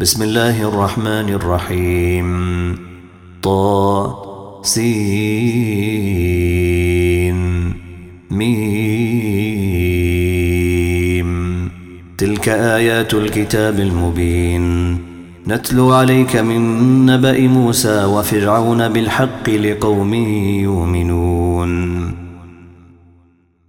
بسم الله الرحمن الرحيم طا سين ميم تلك آيات الكتاب المبين نتلو عليك من نبأ موسى وفرعون بالحق لقوم يؤمنون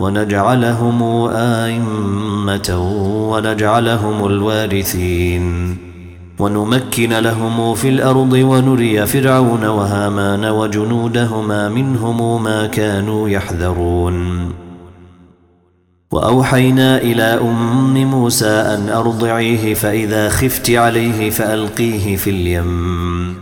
ونجعلهم آئمة ونجعلهم الوارثين. ونمكن لهم في الأرض ونري فرعون وهامان وجنودهما منهم ما كانوا يحذرون. وأوحينا إلى أم موسى أن أرضعيه فإذا خفت عليه فألقيه في اليم.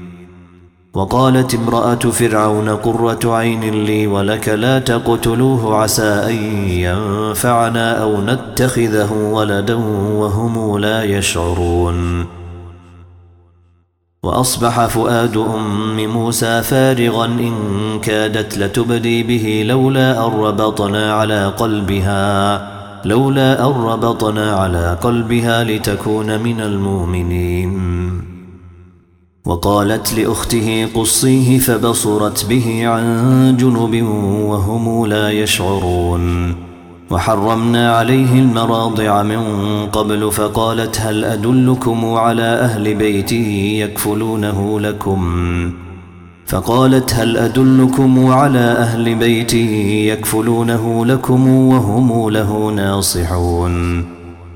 وقالت امرأة فرعون قرة عين لي ولك لا تقتلوه عسى أن ينفعنا أو نتخذه ولدا وهم لا يشعرون. وأصبح فؤاد أم موسى فارغا إن كادت لتبدي به لولا أن ربطنا على قلبها لولا أن ربطنا على قلبها لتكون من المؤمنين. وقالت لأخته قصيه فبصرت به عن جنب وهم لا يشعرون. وحرمنا عليه المراضع من قبل فقالت هل أدلكم على أهل بيتي يكفلونه لكم؟ فقالت هل أدلكم على أهل بيتي يكفلونه لكم وهم له ناصحون؟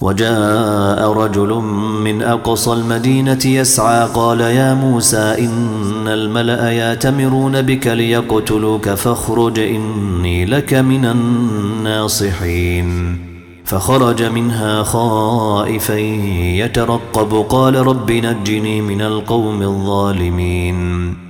وجاء رجل من أقصى المدينة يسعى قال يا موسى إن الملأ يأتمرون بك ليقتلوك فاخرج إني لك من الناصحين. فخرج منها خائفا يترقب قال رب نجني من القوم الظالمين.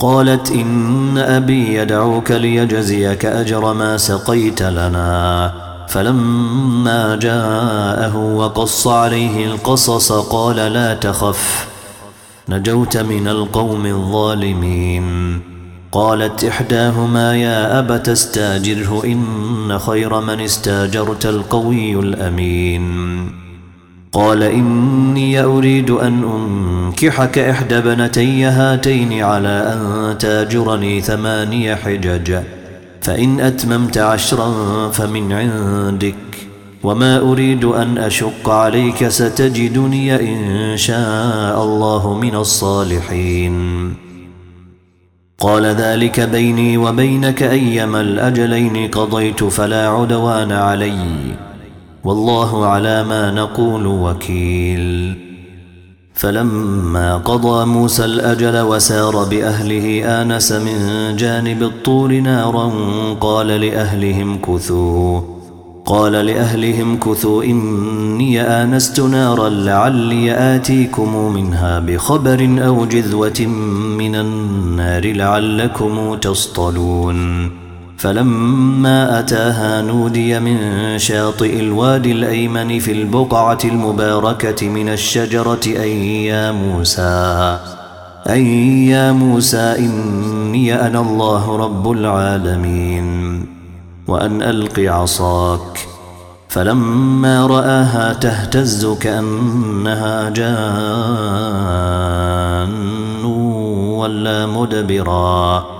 قالت إن أبي يدعوك ليجزيك أجر ما سقيت لنا. فلما جاءه وقص عليه القصص قال لا تخف نجوت من القوم الظالمين. قالت إحداهما يا أبت استاجره إن خير من استاجرت القوي الأمين. قال إني أريد أن أنكحك إحدى بنتي هاتين على أن تاجرني ثماني حجج فإن أتممت عشرا فمن عندك وما أريد أن أشق عليك ستجدني إن شاء الله من الصالحين. قال ذلك بيني وبينك أيما الأجلين قضيت فلا عدوان عليّ. والله على ما نقول وكيل. فلما قضى موسى الأجل وسار بأهله آنس من جانب الطور نارا قال لأهلهم كثوا. قال لأهلهم كثوا إني آنست نارا لعلي آتيكم منها بخبر أو جذوة من النار لعلكم تصطلون. فلما أتاها نودي من شاطئ الوادي الأيمن في البقعة المباركة من الشجرة أي يا موسى أي يا موسى إني أنا الله رب العالمين وأن ألق عصاك. فلما رآها تهتز كأنها جان ولا مدبراً.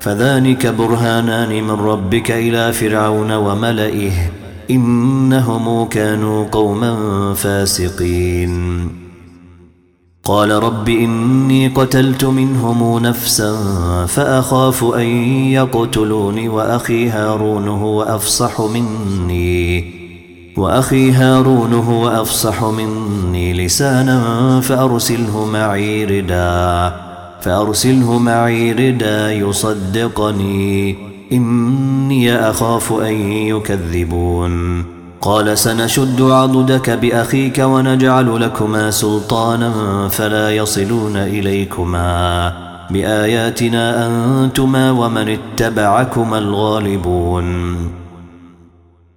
فذلك برهانان من ربك إلى فرعون وملئه إنهم كانوا قوما فاسقين. قال رب إني قتلت منهم نفسا فأخاف أن يقتلوني وأخي هارون هو أفصح مني. وأخي هارون هو أفصح مني لسانا فأرسله معي رداً. فأرسله معي ردا يصدقني. إني أخاف أن يكذبون. قال سنشد عضدك بأخيك ونجعل لكما سلطانا فلا يصلون إليكما. بآياتنا أنتما ومن اتبعكما الغالبون.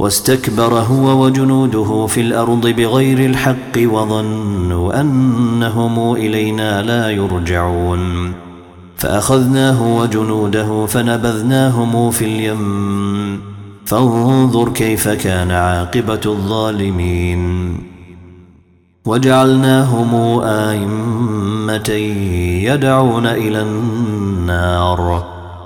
واستكبر هو وجنوده في الأرض بغير الحق وظنوا أنهم إلينا لا يرجعون. فأخذناه وجنوده فنبذناهم في اليم. فانظر كيف كان عاقبة الظالمين. وجعلناهم آئمة يدعون إلى النار.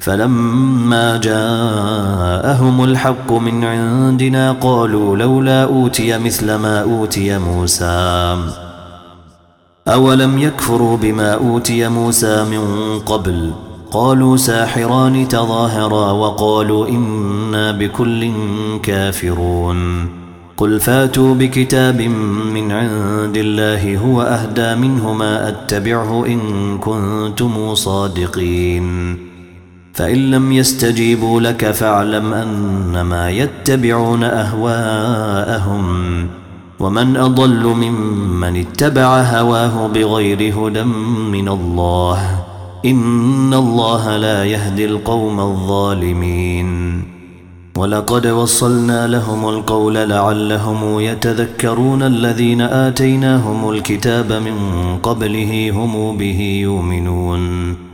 فلما جاءهم الحق من عندنا قالوا لولا أوتي مثل ما أوتي موسى. أولم يكفروا بما أوتي موسى من قبل؟ قالوا ساحران تظاهرا وقالوا إنا بكل كافرون. قل فاتوا بكتاب من عند الله هو أهدى منهما أتبعه إن كنتم صادقين. فإن لم يستجيبوا لك فاعلم أنما يتبعون أهواءهم ومن أضل ممن اتبع هواه بغير هدى من الله إن الله لا يهدي القوم الظالمين ولقد وصلنا لهم القول لعلهم يتذكرون الذين آتيناهم الكتاب من قبله هم به يؤمنون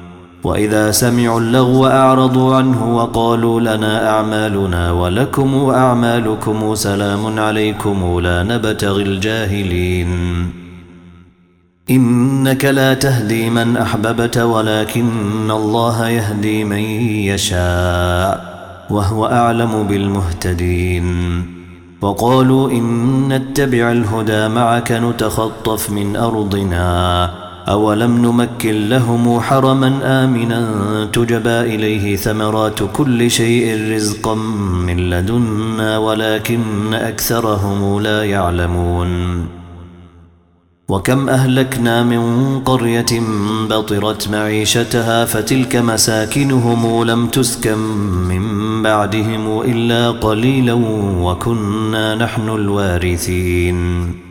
وإذا سمعوا اللغو أعرضوا عنه وقالوا لنا أعمالنا ولكم أعمالكم سلام عليكم لا نبتغي الجاهلين. إنك لا تهدي من أحببت ولكن الله يهدي من يشاء وهو أعلم بالمهتدين. وقالوا إن نتبع الهدى معك نتخطف من أرضنا. أولم نمكن لهم حرما آمنا تجبى إليه ثمرات كل شيء رزقا من لدنا ولكن أكثرهم لا يعلمون. وكم أهلكنا من قرية بطرت معيشتها فتلك مساكنهم لم تسكن من بعدهم إلا قليلا وكنا نحن الوارثين.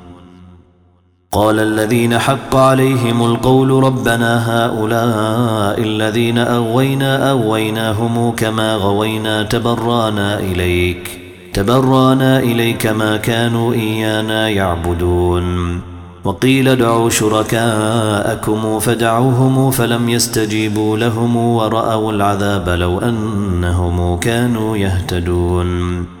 قال الذين حق عليهم القول ربنا هؤلاء الذين أغوينا أغويناهم كما غوينا تبرانا إليك تبرانا إليك ما كانوا إيانا يعبدون. وقيل ادعوا شركاءكم فدعوهم فلم يستجيبوا لهم ورأوا العذاب لو أنهم كانوا يهتدون.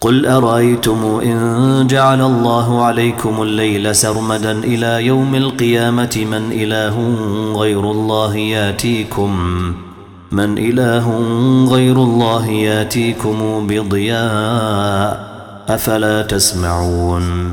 قل أرأيتم إن جعل الله عليكم الليل سرمدا إلى يوم القيامة من إله غير الله ياتيكم من إله غير الله ياتيكم بضياء أفلا تسمعون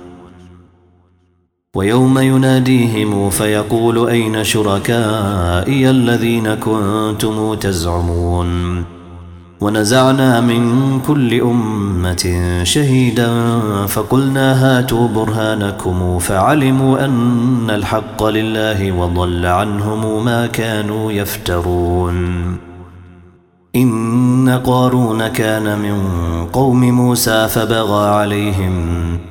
ويوم يناديهم فيقول أين شركائي الذين كنتم تزعمون؟ ونزعنا من كل أمة شهيدا فقلنا هاتوا برهانكم فعلموا أن الحق لله وضل عنهم ما كانوا يفترون. إن قارون كان من قوم موسى فبغى عليهم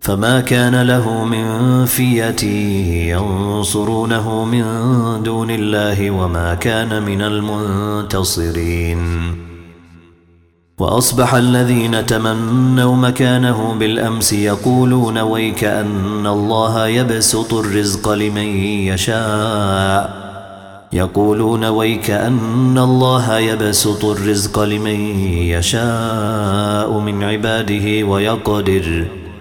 فما كان له من فية ينصرونه من دون الله وما كان من المنتصرين. وأصبح الذين تمنوا مكانه بالأمس يقولون ويك أن الله يبسط الرزق لمن يشاء. يقولون ويك أن الله يبسط الرزق لمن يشاء من عباده ويقدر.